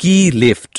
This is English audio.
Key lift